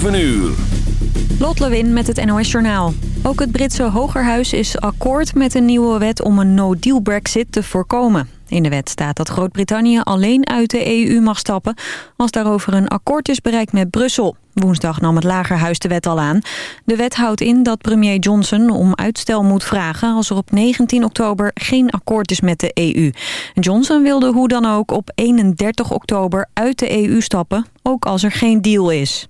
7 uur. Lot Lewin met het NOS Journaal. Ook het Britse Hogerhuis is akkoord met een nieuwe wet om een no-deal brexit te voorkomen. In de wet staat dat Groot-Brittannië alleen uit de EU mag stappen... als daarover een akkoord is bereikt met Brussel. Woensdag nam het Lagerhuis de wet al aan. De wet houdt in dat premier Johnson om uitstel moet vragen... als er op 19 oktober geen akkoord is met de EU. Johnson wilde hoe dan ook op 31 oktober uit de EU stappen... ook als er geen deal is.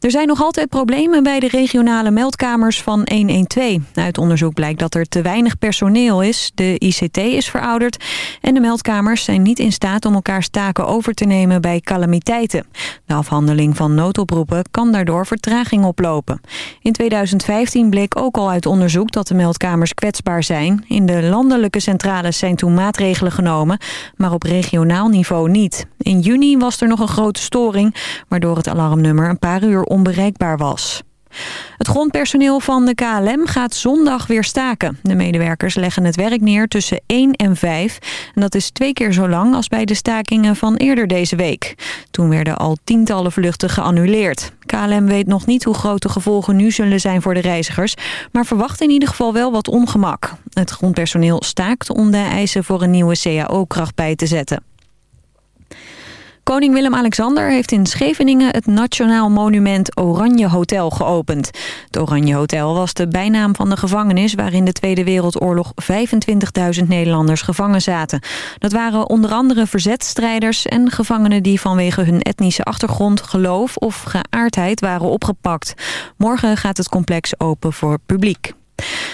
Er zijn nog altijd problemen bij de regionale meldkamers van 112. Uit onderzoek blijkt dat er te weinig personeel is, de ICT is verouderd... en de meldkamers zijn niet in staat om elkaars taken over te nemen bij calamiteiten. De afhandeling van noodoproepen kan daardoor vertraging oplopen. In 2015 bleek ook al uit onderzoek dat de meldkamers kwetsbaar zijn. In de landelijke centrales zijn toen maatregelen genomen, maar op regionaal niveau niet. In juni was er nog een grote storing, waardoor het alarmnummer een paar uur onbereikbaar was. Het grondpersoneel van de KLM gaat zondag weer staken. De medewerkers leggen het werk neer tussen 1 en 5. En dat is twee keer zo lang als bij de stakingen van eerder deze week. Toen werden al tientallen vluchten geannuleerd. KLM weet nog niet hoe groot de gevolgen nu zullen zijn voor de reizigers... maar verwacht in ieder geval wel wat ongemak. Het grondpersoneel staakt om de eisen voor een nieuwe CAO-kracht bij te zetten. Koning Willem-Alexander heeft in Scheveningen het Nationaal Monument Oranje Hotel geopend. Het Oranje Hotel was de bijnaam van de gevangenis waar in de Tweede Wereldoorlog 25.000 Nederlanders gevangen zaten. Dat waren onder andere verzetstrijders en gevangenen die vanwege hun etnische achtergrond, geloof of geaardheid waren opgepakt. Morgen gaat het complex open voor publiek.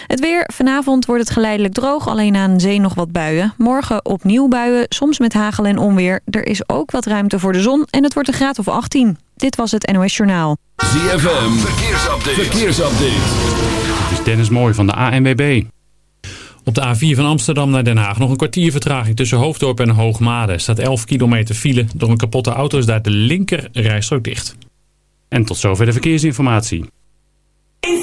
Het weer. Vanavond wordt het geleidelijk droog. Alleen aan zee nog wat buien. Morgen opnieuw buien. Soms met hagel en onweer. Er is ook wat ruimte voor de zon. En het wordt een graad of 18. Dit was het NOS Journaal. ZFM. Verkeersupdate. Verkeersupdate. Dit is Dennis Mooi van de ANWB. Op de A4 van Amsterdam naar Den Haag nog een kwartier vertraging tussen Hoofddorp en Hoogmade. Er staat 11 kilometer file. Door een kapotte auto is daar de linker rijstrook dicht. En tot zover de verkeersinformatie. In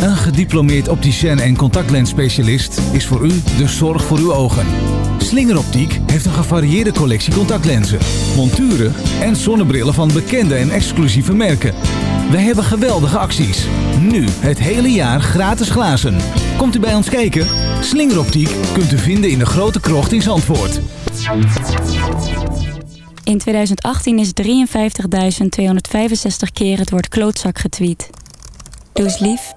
Een gediplomeerd opticien en contactlensspecialist is voor u de zorg voor uw ogen. Slingeroptiek heeft een gevarieerde collectie contactlenzen, monturen en zonnebrillen van bekende en exclusieve merken. Wij hebben geweldige acties. Nu het hele jaar gratis glazen. Komt u bij ons kijken? Slingeroptiek kunt u vinden in de grote krocht in Zandvoort. In 2018 is 53.265 keer het woord klootzak getweet. Doe eens lief.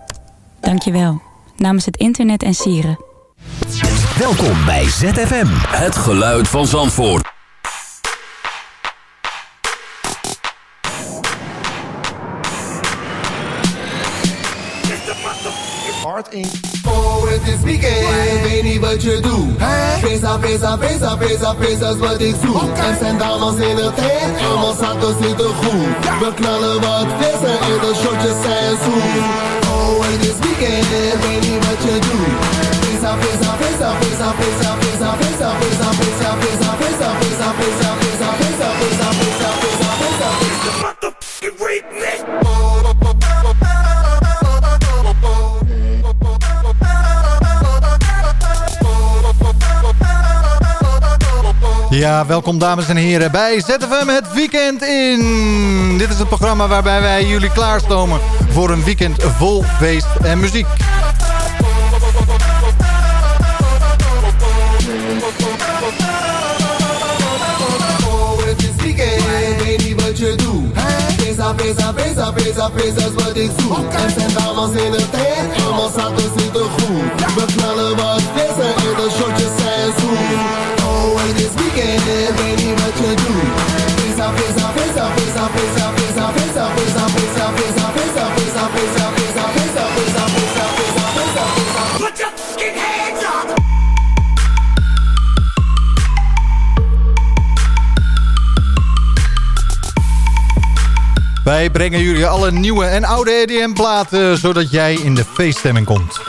Dank je wel. Namens het internet en sieren. Welkom bij ZFM. Het geluid van Zandvoort. Oh, het is weekend, weet niet wat je doet. Pesa, pesa, pesa, pesa, pesa is wat ik zoek. Er zijn dames in het tent en mijn zakken zitten goed. We knallen wat vissen en de shotjes zijn zoet. Oh, het is weekend, weet niet wat je doet. Pesa, pesa, pesa, pesa, pesa, pesa, pesa, pesa, pesa, pesa, pesa, pesa, pesa, pesa, pesa, pesa, pesa, pesa, pesa, pesa. Motherfucking redneck. Ja, welkom dames en heren bij ZFM Het Weekend In. Dit is het programma waarbij wij jullie klaarstomen voor een weekend vol feest en muziek. Pensa, pensa, pensa, weet niet wat ik zoek okay. En zijn dames in de tent, allemaal zaten zitten goed We knallen wat deze in een shotje Wij brengen jullie alle nieuwe en oude EDM-platen... zodat jij in de feeststemming komt.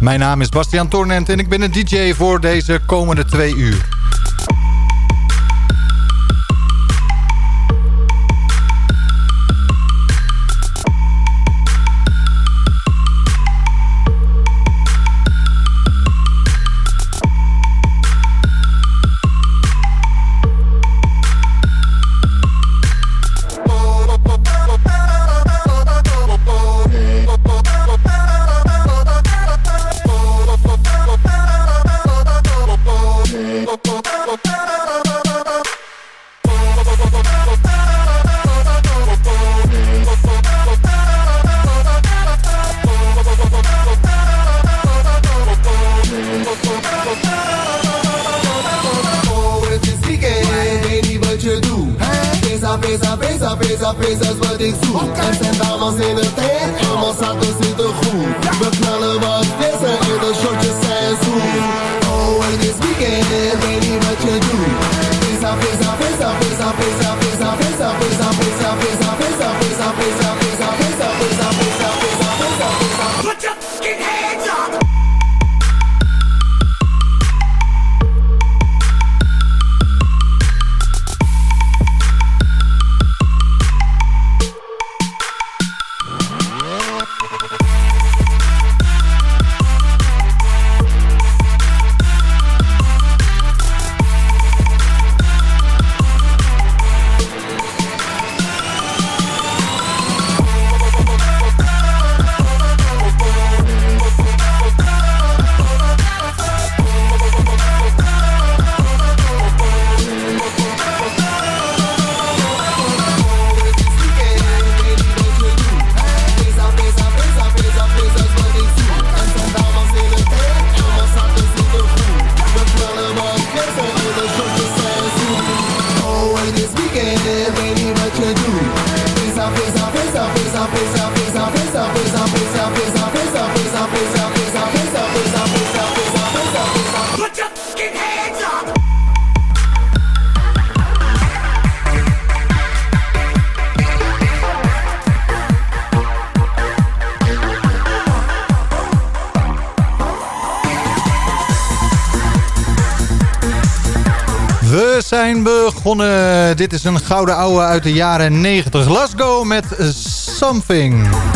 Mijn naam is Bastiaan Tornent en ik ben een DJ voor deze komende twee uur. dit is een gouden ouwe uit de jaren 90. Let's go met Something.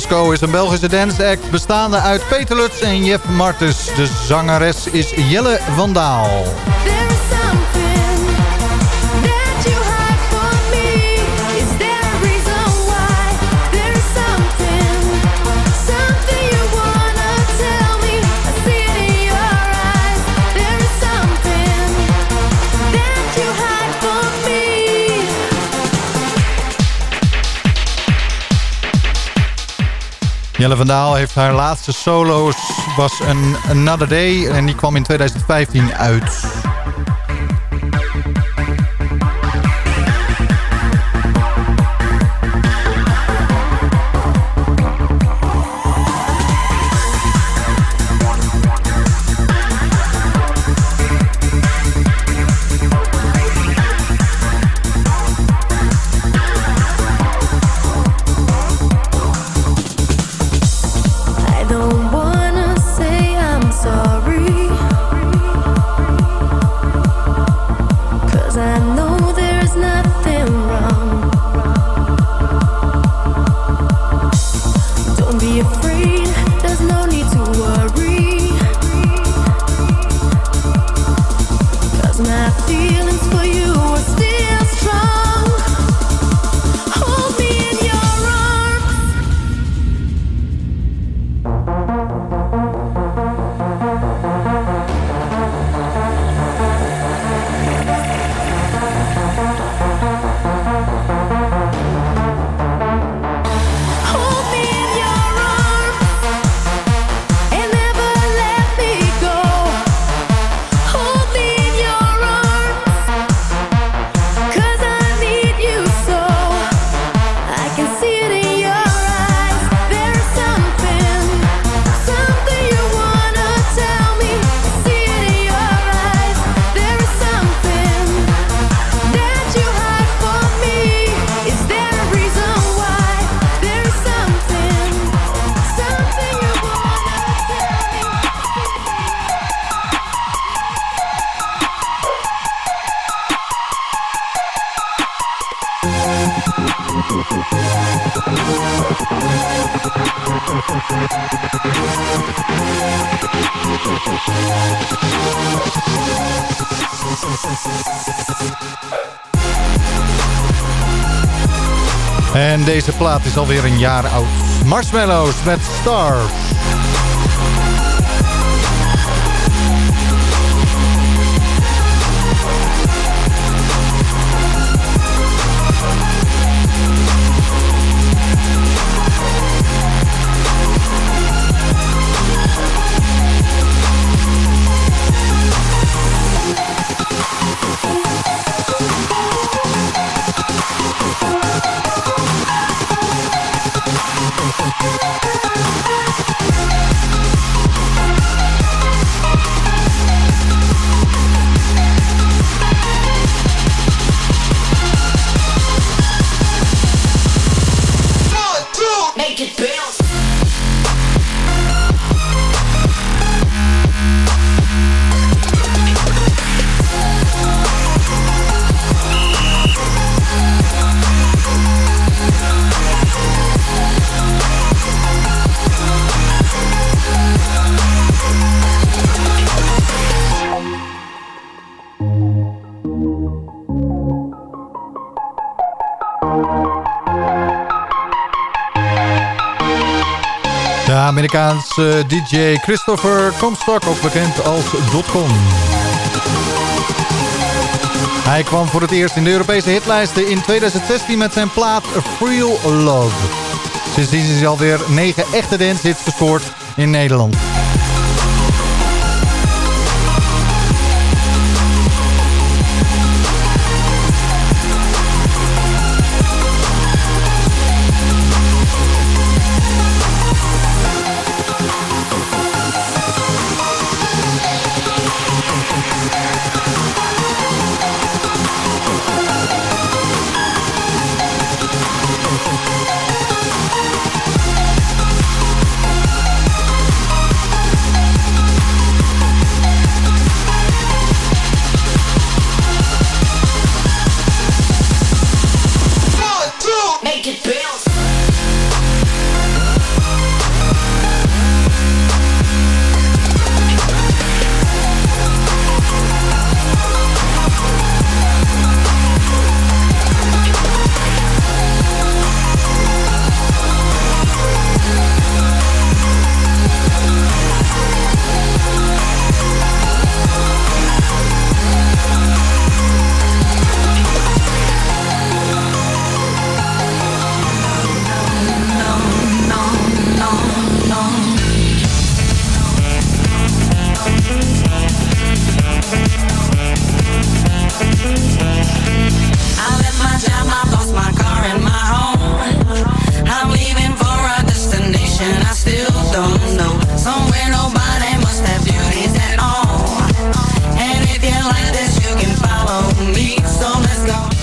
Nasco is een Belgische dance act bestaande uit Peter Lutz en Jeff Martens. De zangeres is Jelle Vandaal. Daal. Jelle van Daal heeft haar laatste solo's, was een Another Day. En die kwam in 2015 uit. De plaat is alweer een jaar oud. Marshmallows met Stars. Amerikaanse DJ Christopher Comstock, ook bekend als Dotcom. Hij kwam voor het eerst in de Europese hitlijsten in 2016 met zijn plaat Real Love. Sindsdien is hij alweer negen echte dancehits gescoord in Nederland.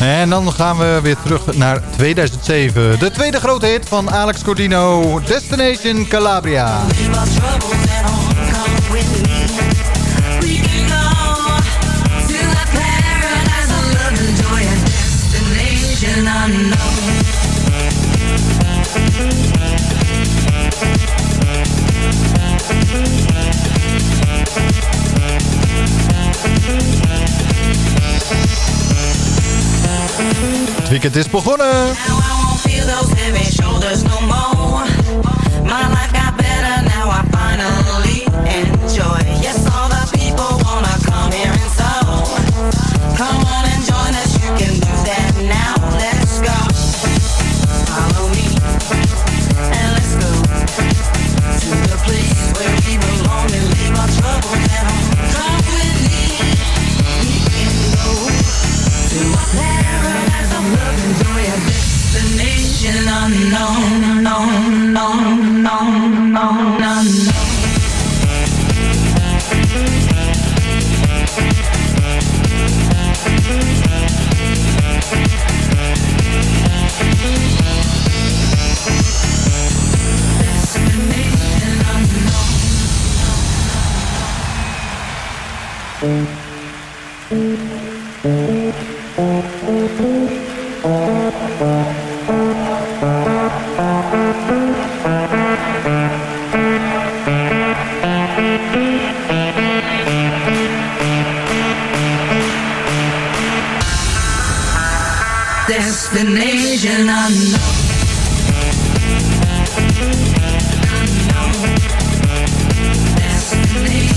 En dan gaan we weer terug naar 2007. De tweede grote hit van Alex Cordino, Destination Calabria. weekend is begonnen. Fascinating.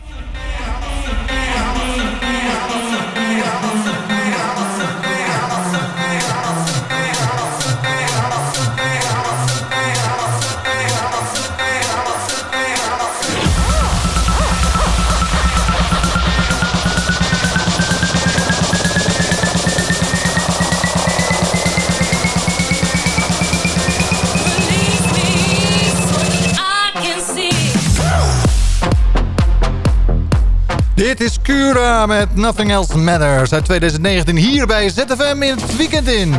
Cura met Nothing Else Matters uit 2019 hier bij ZFM in het weekend in.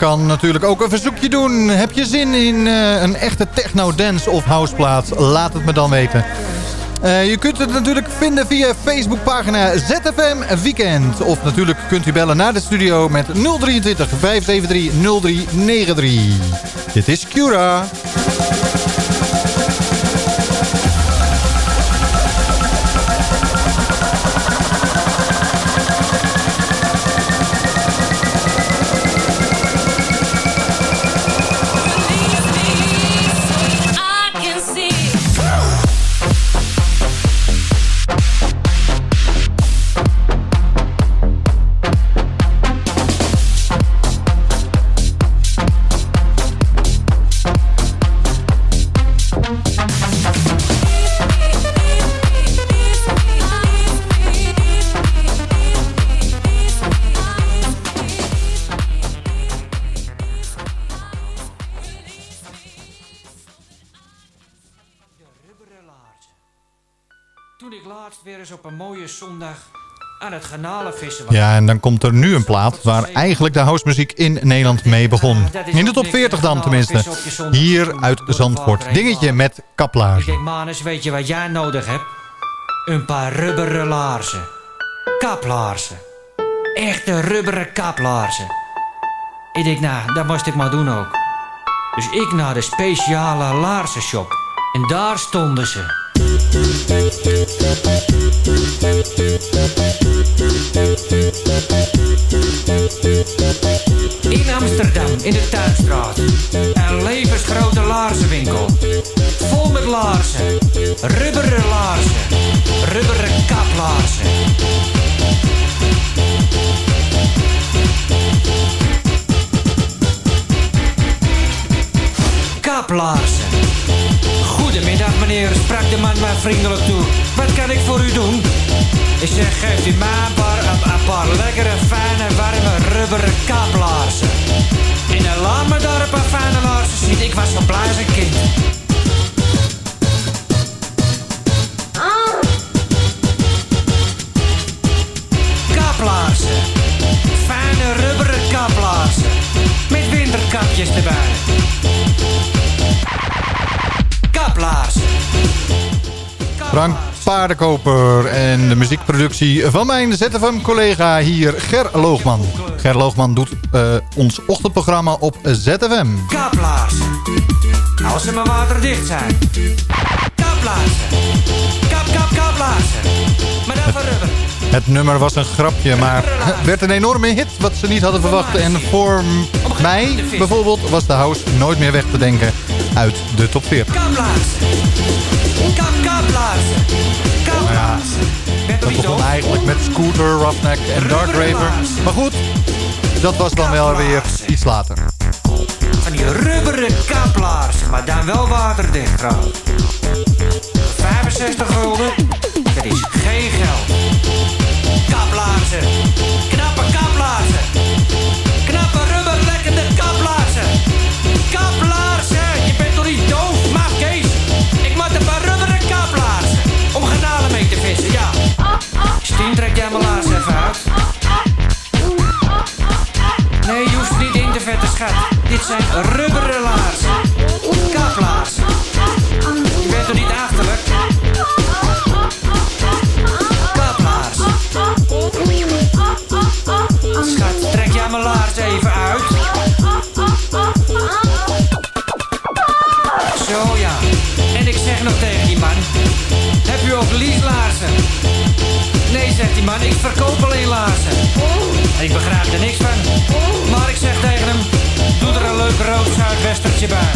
Kan natuurlijk ook een verzoekje doen. Heb je zin in eh, een echte techno, dance of houseplaat? Laat het me dan weten. Eh, je kunt het natuurlijk vinden via Facebookpagina ZFM Weekend. Of natuurlijk kunt u bellen naar de studio met 023 573 0393. Dit is Cura. Aan het garnalenvissen. Ja, en dan komt er nu een plaat waar eigenlijk de housemuziek in Nederland mee begon. In de top 40 dan tenminste. Hier uit Zandvoort. Dingetje met Ik kaplaars. denk, Manus, weet je wat jij nodig hebt? Een paar rubberen laarzen. Kaplaarzen. Echte rubberen kaplaarzen. Ik denk, nou, dat moest ik maar doen ook. Dus ik naar de speciale laarzenshop. En daar stonden ze. In Amsterdam, in de Tuinstraat. Een levensgrote laarzenwinkel. Vol met laarzen. Rubberen laarzen. Rubberen kaplaarzen. Kaplaarzen. Goedemiddag meneer, sprak de man mij vriendelijk toe. Wat kan ik voor u doen? Ik zeg, geeft u mij een paar, een, een paar lekkere, fijne, warme, rubberen kaplaarzen. En dan laat me daar een fijne laarzen zien. Ik was zo blij een kind. Kaplaarzen. Fijne rubberen kaplaarzen. Met winterkap Westertjes erbij. Kaplaarzen. Frank Paardenkoper en de muziekproductie van mijn ZFM-collega hier, Ger Loogman. Ger Loogman doet eh, ons ochtendprogramma op ZFM. Kaplaarzen. Als ze maar waterdicht zijn. Kaplaarzen. Kap, kap, kaplaarzen. Maar dan van rubber. Het nummer was een grapje, maar werd een enorme hit wat ze niet hadden verwacht. En voor mij bijvoorbeeld was de house nooit meer weg te denken uit de top 40. Kaplaarzen. Kap, kaplaarzen. Kaplaarzen. Dat begon eigenlijk met Scooter, Roughneck en Dark Raver. Maar goed, dat was dan wel weer iets later. Van die rubberen kaplaars, maar dan wel waterdicht trouwens. 65 gulden, dat is geen geld. Kaplaarzen, knappe kaplaarzen. Dit zijn rubberen laarzen. Kaplaarzen. Je bent toch niet achterlijk? Kaplaarzen. Schat, trek jij mijn laars even uit. Zo ja. En ik zeg nog tegen die man. Heb u ook lieslaarzen? Nee, zegt die man, ik verkoop alleen laarzen. Ik begrijp er niks van. Maar ik zeg tegen hem, doe er een leuk rood zuidwestertje bij.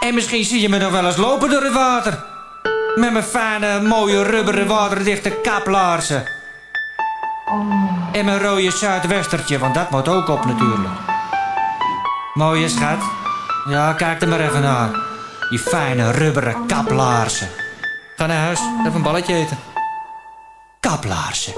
En misschien zie je me nog wel eens lopen door het water. Met mijn fijne, mooie, rubberen, waterdichte kaplaarzen. En mijn rode zuidwestertje, want dat moet ook op natuurlijk. Mooie schat. Ja, kijk er maar even naar. Die fijne, rubberen kaplaarzen. Ga naar huis, even een balletje eten. Kaplaarzen.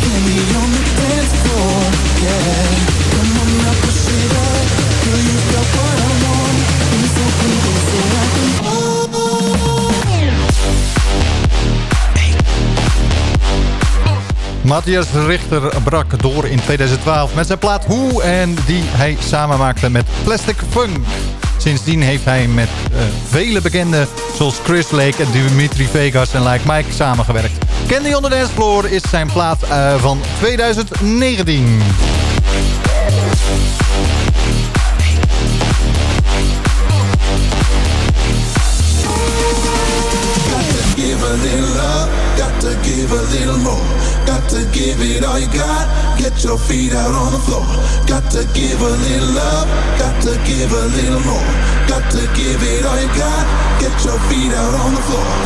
Give me something good so I can. Matthias Richter brak door in 2012 met zijn plaat Hoe en die hij samen maakte met Plastic Funk. Sindsdien heeft hij met eh, vele bekenden zoals Chris Lake en Dimitri Vegas en Like Mike samengewerkt. Candy on the Dance Floor is zijn plaat eh, van 2019. Give a little love, got to give a little more. Got to give it all you got. Get your feet out on the floor. Got to give a little love, got to give a little more. Got to give it all you got. Get your feet out on the floor.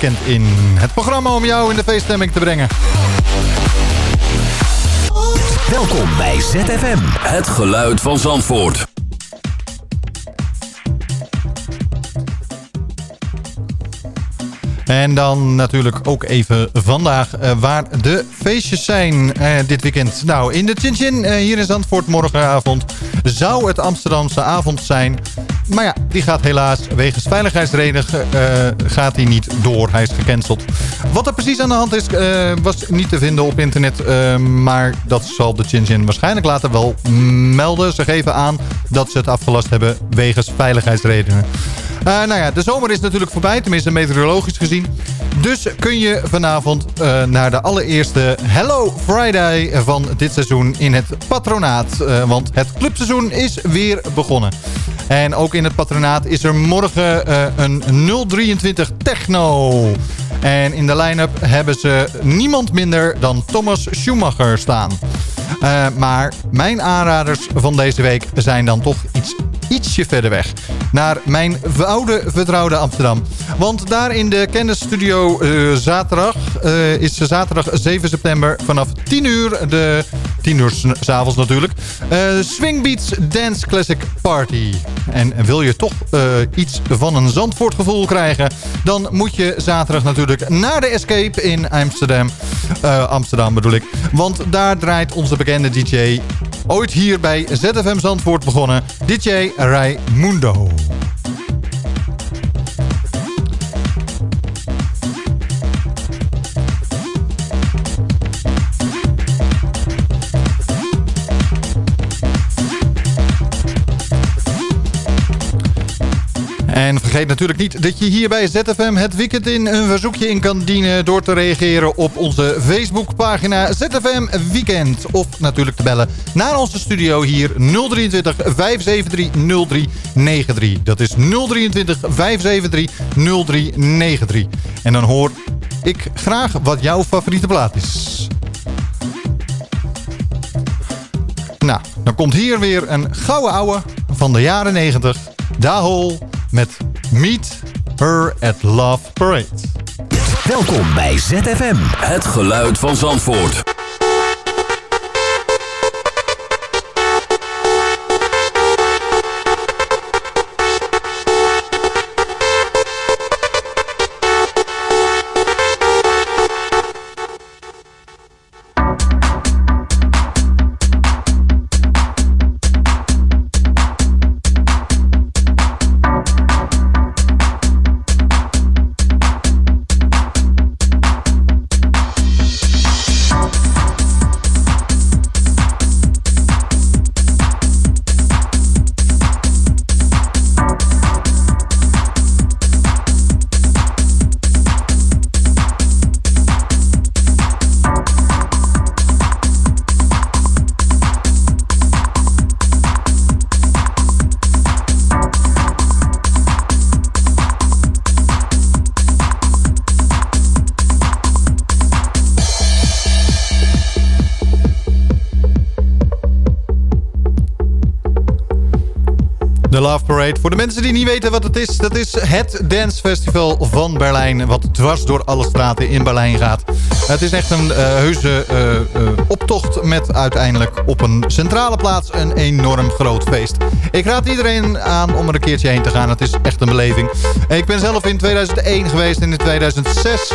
Weekend in. Het programma om jou in de feeststemming te brengen. Welkom bij ZFM. Het geluid van Zandvoort. En dan natuurlijk ook even vandaag eh, waar de feestjes zijn eh, dit weekend. Nou, in de Chin Chin eh, hier in Zandvoort morgenavond zou het Amsterdamse avond zijn. Maar ja, die gaat helaas wegens veiligheidsredenen eh, gaat die niet door. Hij is gecanceld. Wat er precies aan de hand is, eh, was niet te vinden op internet. eh, maar dat zal de Chin Chin waarschijnlijk later wel melden. Ze geven aan dat ze het afgelast hebben wegens veiligheidsredenen. Nou ja, de zomer is natuurlijk voorbij, tenminste meteorologisch gezien. Dus kun je vanavond naar de allereerste Hello Friday van dit seizoen in het patronaat. Want het clubseizoen is weer begonnen. En ook in het patronaat is er morgen eh, een 023 Techno. En in de line-up hebben ze niemand minder dan Thomas Schumacher staan. Eh, maar mijn aanraders van deze week zijn dan toch iets ietsje verder weg. Naar mijn oude vertrouwde Amsterdam. Want daar in de kennisstudio eh, zaterdag eh, is zaterdag 7 september vanaf 10 uur, de 10 uur s'avonds natuurlijk, eh Swing Beats Dance Classic Party. En wil je toch eh, iets van een Zandvoort gevoel krijgen, dan moet je zaterdag natuurlijk naar de Escape in Amsterdam. Eh, Amsterdam bedoel ik. Want daar draait onze bekende DJ ooit hier bij ZFM Zandvoort begonnen. DJ Raimundo. En vergeet natuurlijk niet dat je hier bij ZFM het weekend in een verzoekje in kan dienen... door te reageren op onze Facebookpagina ZFM Weekend. Of natuurlijk te bellen naar onze studio hier 023 573 0393. Dat is 023 573 0393. En dan hoor ik graag wat jouw favoriete plaat is. Nou, dan komt hier weer een gouden ouwe van de jaren 90. Dahol met Meet Her at Love Parade. Welkom bij ZFM. Het geluid van Zandvoort. Voor de mensen die niet weten wat het is, dat is het dancefestival van Berlijn. Wat dwars door alle straten in Berlijn gaat. Het is echt een eh, heuse eh, eh, optocht met uiteindelijk op een centrale plaats een enorm groot feest. Ik raad iedereen aan om er een keertje heen te gaan. Het is echt een beleving. Ik ben zelf in 2001 geweest en in 2006...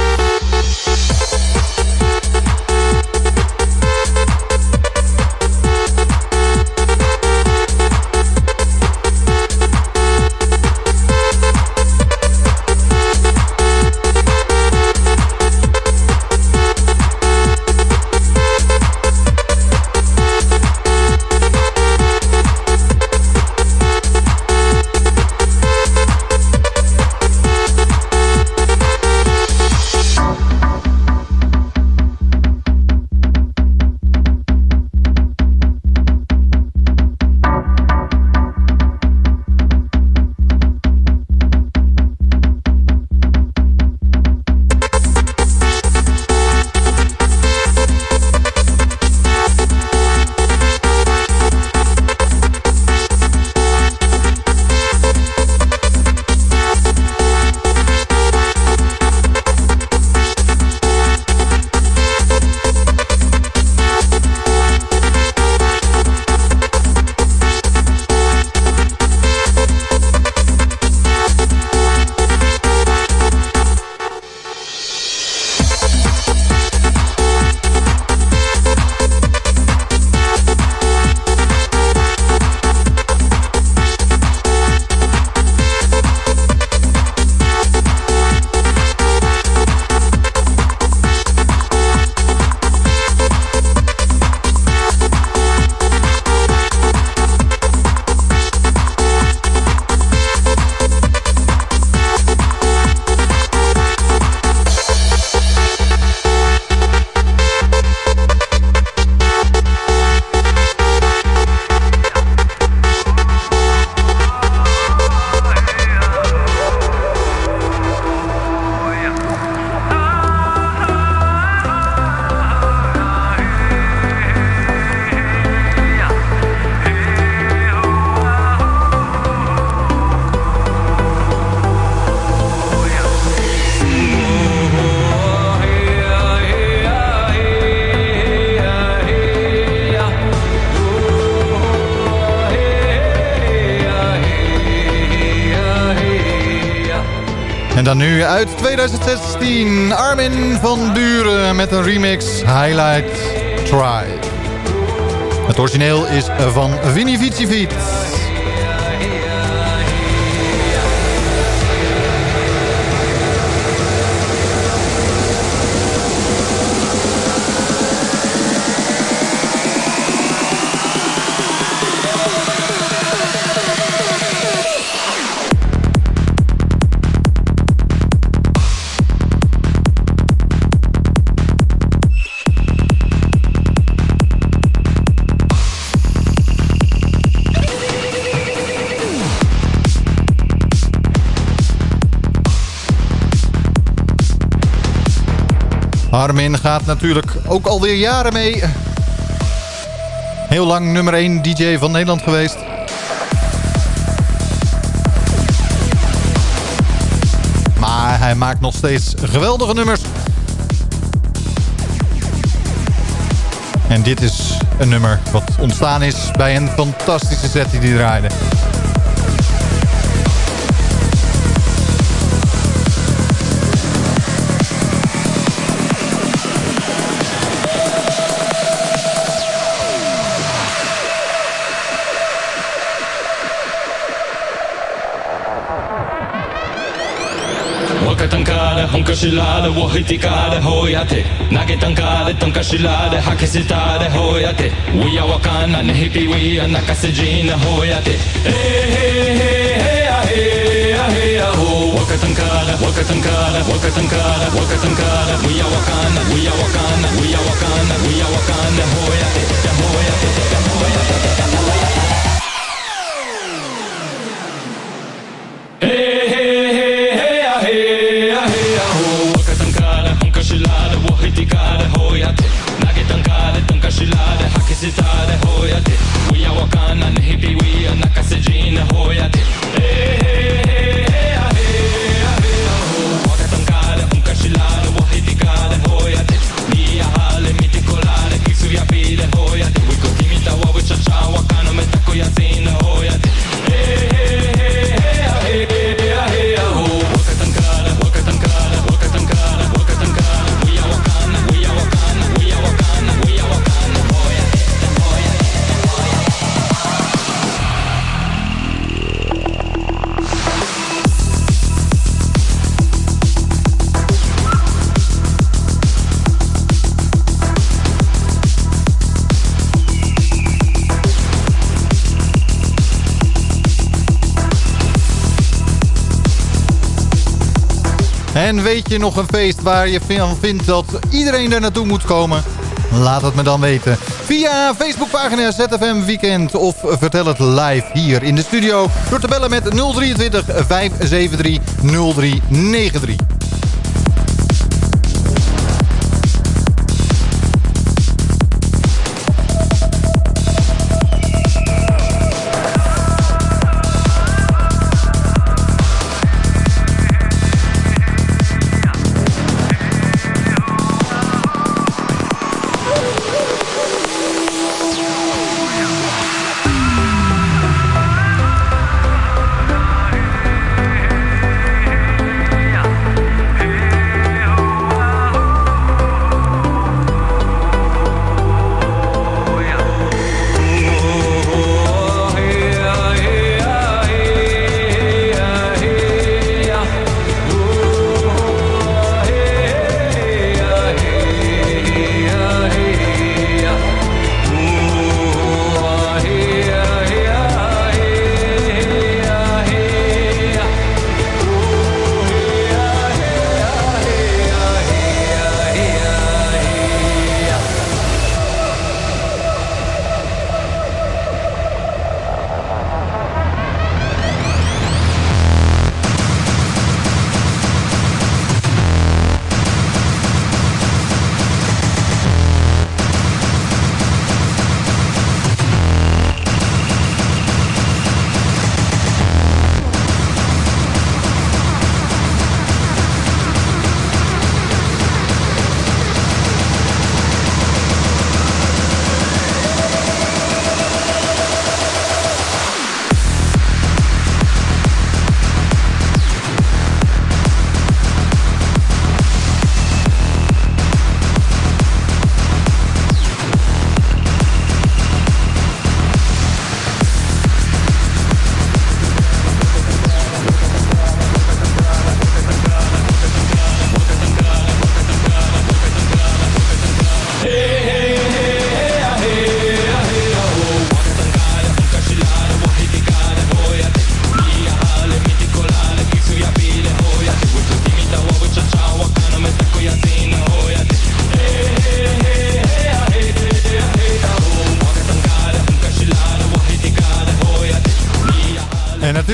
En dan nu uit 2016 Armin van Buren met een remix Highlight Try. Het origineel is van Vinnie Vici. Armin gaat natuurlijk ook alweer jaren mee. Heel lang nummer 1 DJ van Nederland geweest. Maar hij maakt nog steeds geweldige nummers. En dit is een nummer wat ontstaan is bij een fantastische set die hij draaide. شلال وهيتي كاد هوياتي ناكيتن كاد تنك شلال حكسي تاد هوياتي ويا وكانا نهيبي ويا نكسجين هوياتي وكتن كاد وكتن كاد وكتن كاد وكتن كاد ويا وكانا ويا وكانا ويا وكانا ويا وكانا هوياتي هوياتي tanka de hoya we are wakana nehibi we are nakasejin hoya En weet je nog een feest waar je van vindt dat iedereen er naartoe moet komen? Laat het me dan weten. Via Facebookpagina ZFM Weekend of vertel het live hier in de studio... door te bellen met 023 573 0393.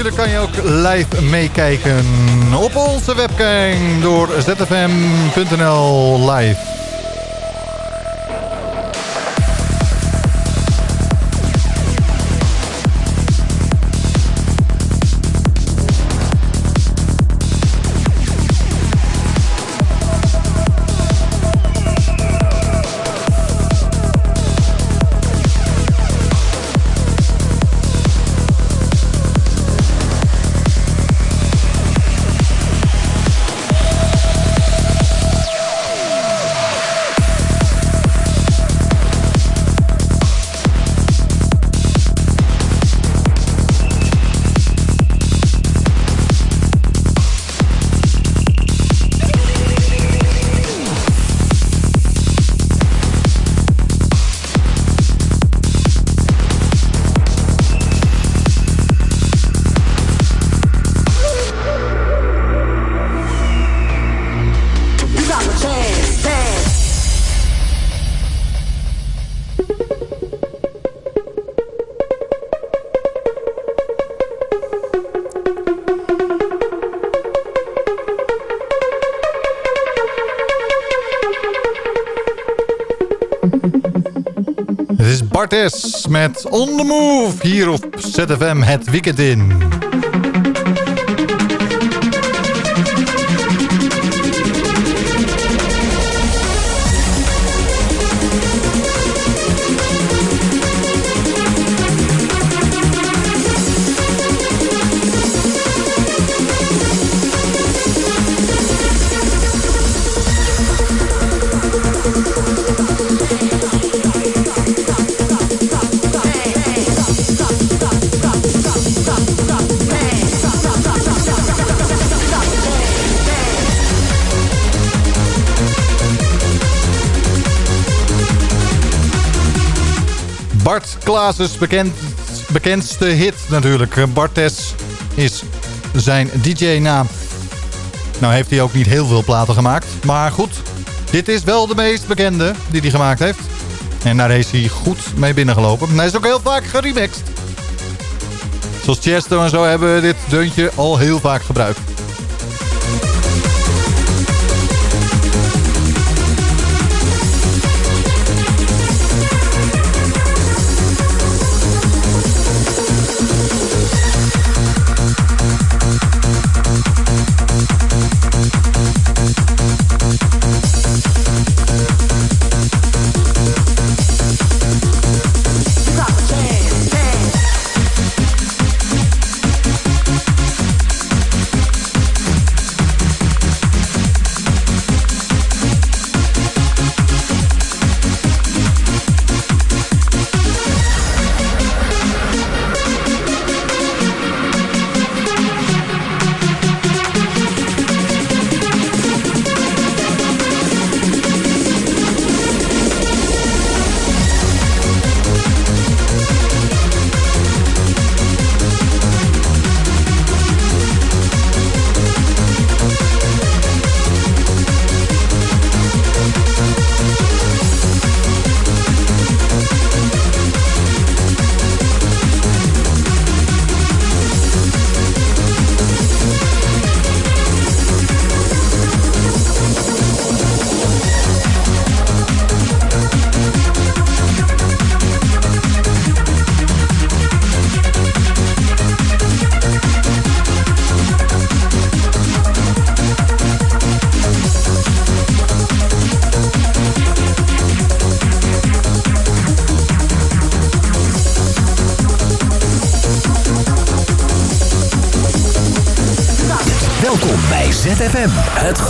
Natuurlijk kan je ook live meekijken op onze webcam door zfm.nl live. Bartes met On The Move hier op ZFM het weekend in. Klaas's bekend, bekendste hit natuurlijk. Bartes is zijn DJ-naam. Nou heeft hij ook niet heel veel platen gemaakt. Maar goed, dit is wel de meest bekende die hij gemaakt heeft. En daar is hij goed mee binnengelopen. En hij is ook heel vaak geremixed. Zoals Chesto en zo hebben we dit deuntje al heel vaak gebruikt.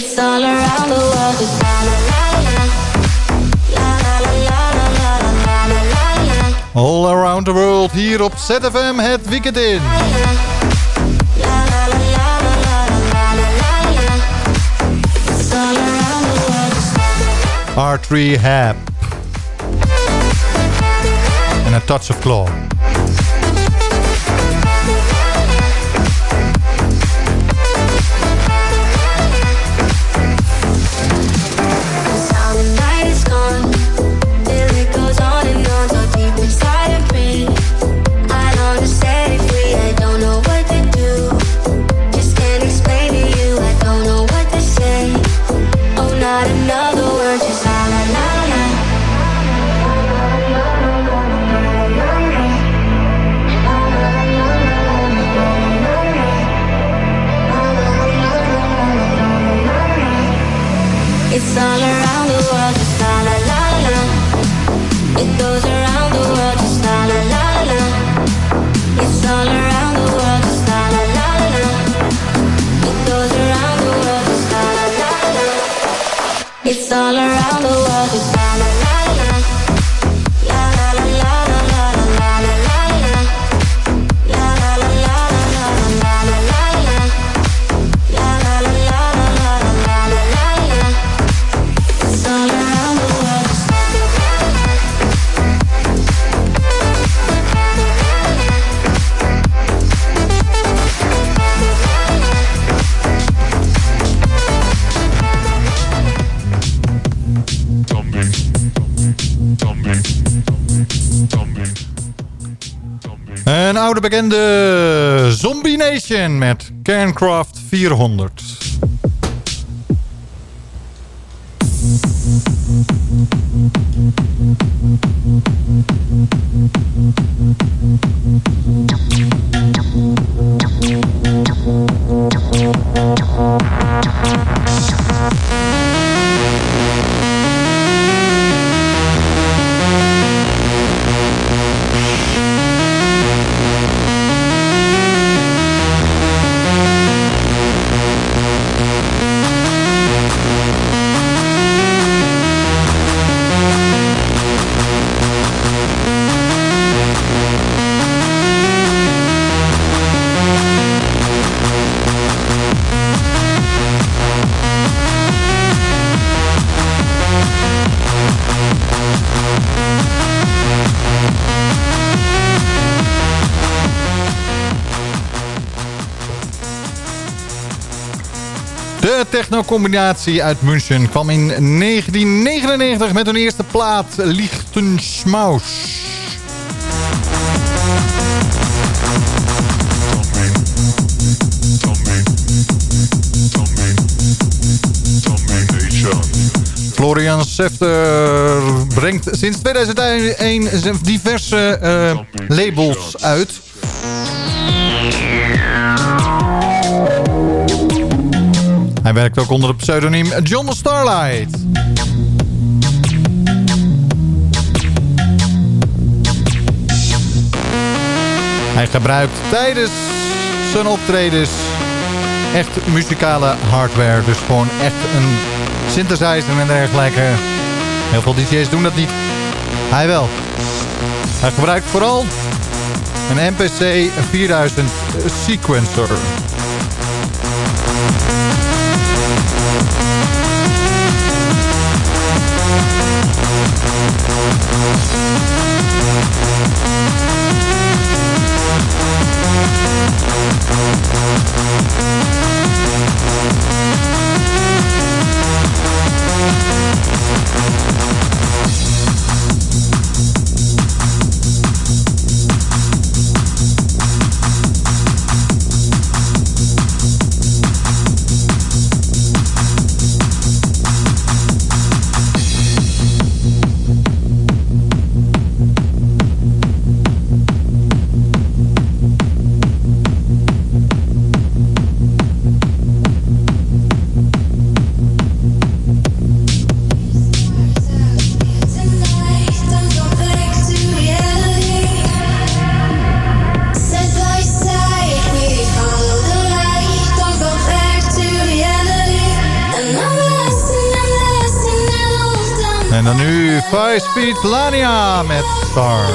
It's all around the world, just la la la la la. La la la la All Around the World hier op ZFM het weekend in. Art Rehab. En a touch of claw. Bekende Zombie Nation met Cairncraft 400. Techno-combinatie uit München kwam in 1999 met hun eerste plaat Lichtensmaus. Florian Sefter brengt sinds 2001 zijn diverse eh, labels uit. Hij werkt ook onder het pseudoniem John Starlight. Hij gebruikt tijdens zijn optredens echt muzikale hardware. Dus gewoon echt een synthesizer en dergelijke. Heel veel DJ's doen dat niet. Hij wel. Hij gebruikt vooral een MPC 4000 sequencer. Speed Lania met Star.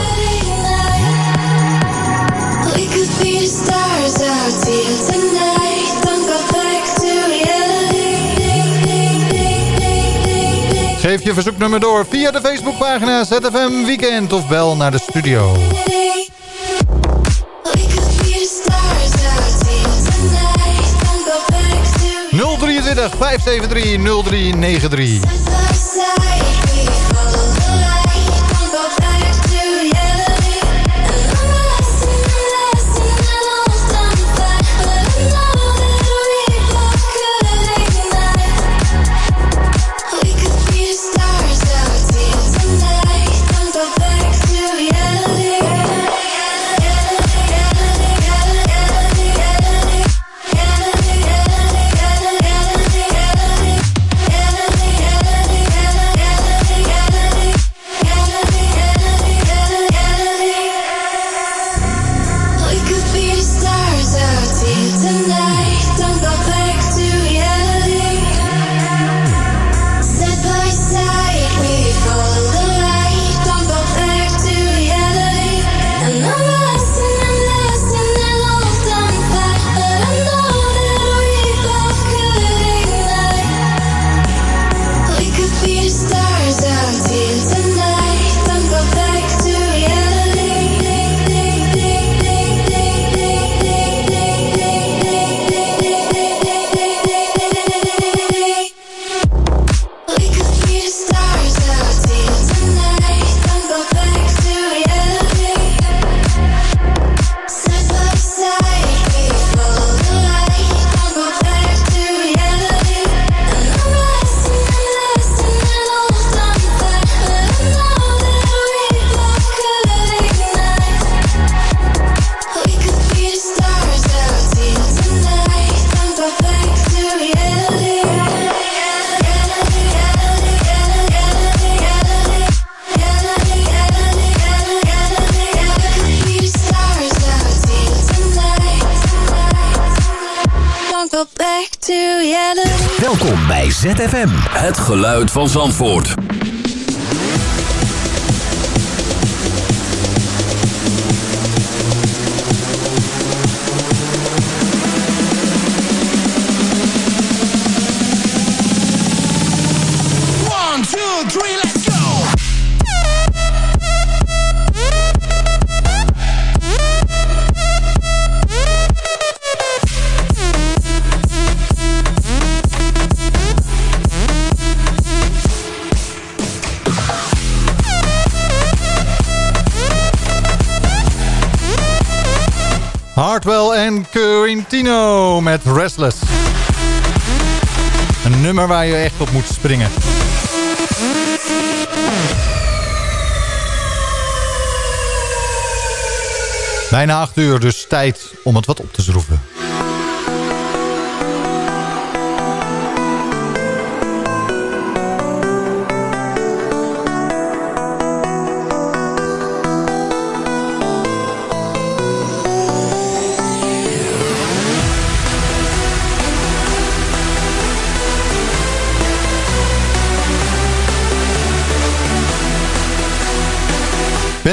We the stars out tonight. Don't. Geef je verzoeknummer door via de Facebookpagina ZFM Weekend of bel naar de studio. 023 573 0393 geluid van Zandvoort. Hardwell en Quintino met Restless. Een nummer waar je echt op moet springen. Bijna acht uur, dus tijd om het wat op te schroeven.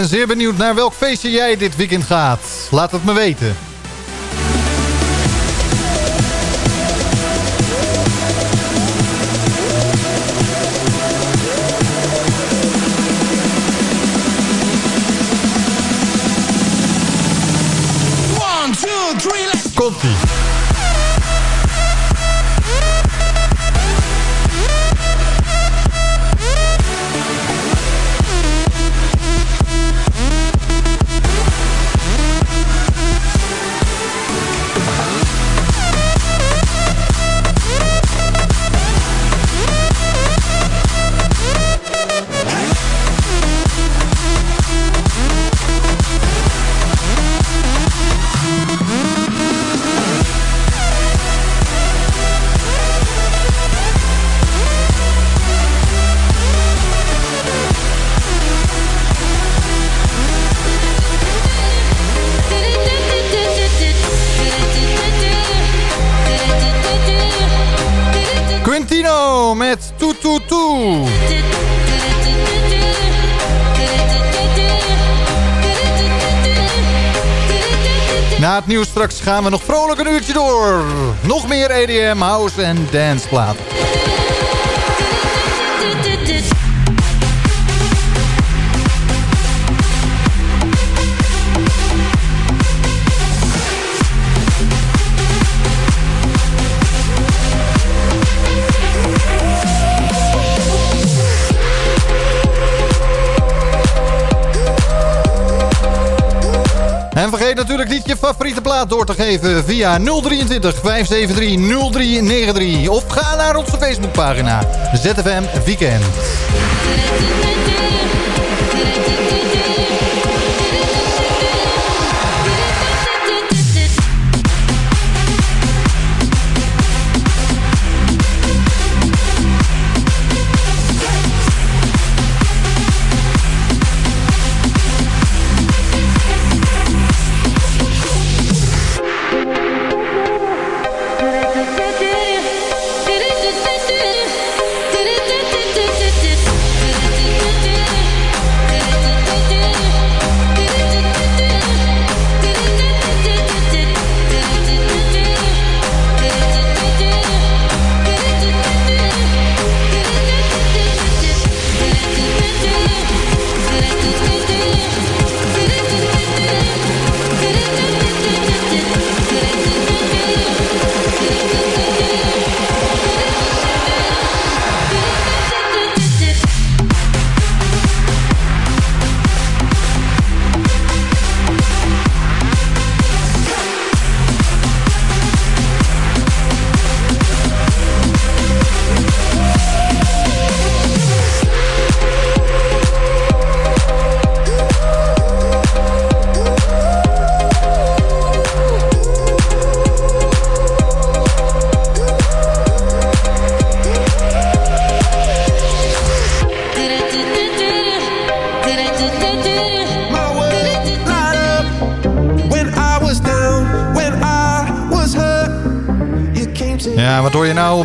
ben zeer benieuwd naar welk feestje jij dit weekend gaat. Laat het me weten. One, two, three, komt. met toet Toe Toe. Na het nieuws straks gaan we nog vrolijk een uurtje door. Nog meer EDM, house en danceplaten. En vergeet natuurlijk niet je favoriete plaat door te geven via 023 573 0393. Of ga naar onze Facebookpagina ZFM Weekend.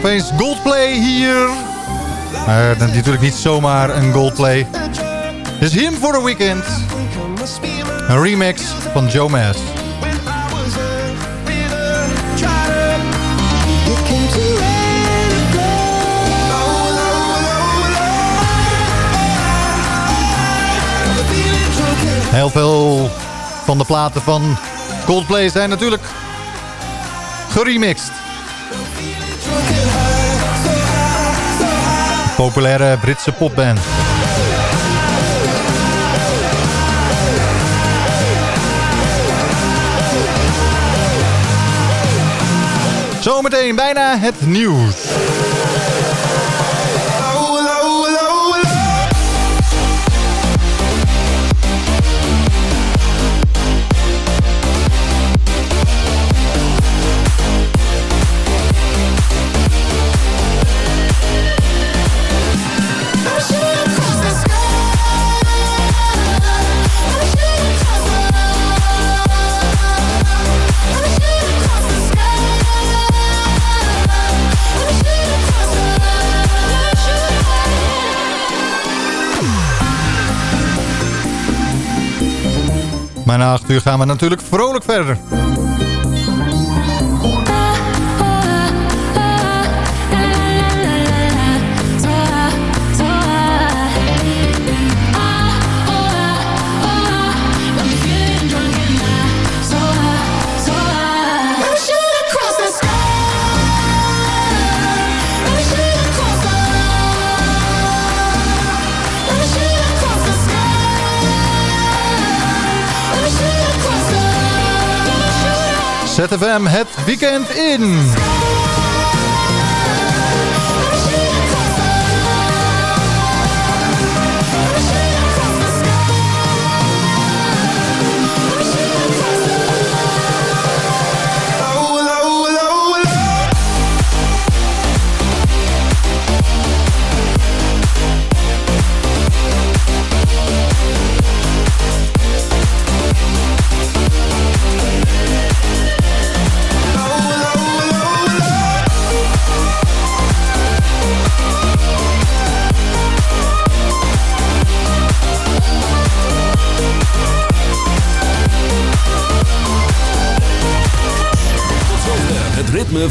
Opeens? Goldplay hier. Maar is natuurlijk niet zomaar een Goldplay. Is Him for the Weekend. Een remix van Joe Mass. Heel veel van de platen van Coldplay zijn natuurlijk geremixed. Populaire Britse popband. Zometeen bijna het nieuws. Maar na 8 uur gaan we natuurlijk vrolijk verder. ZFM het weekend in.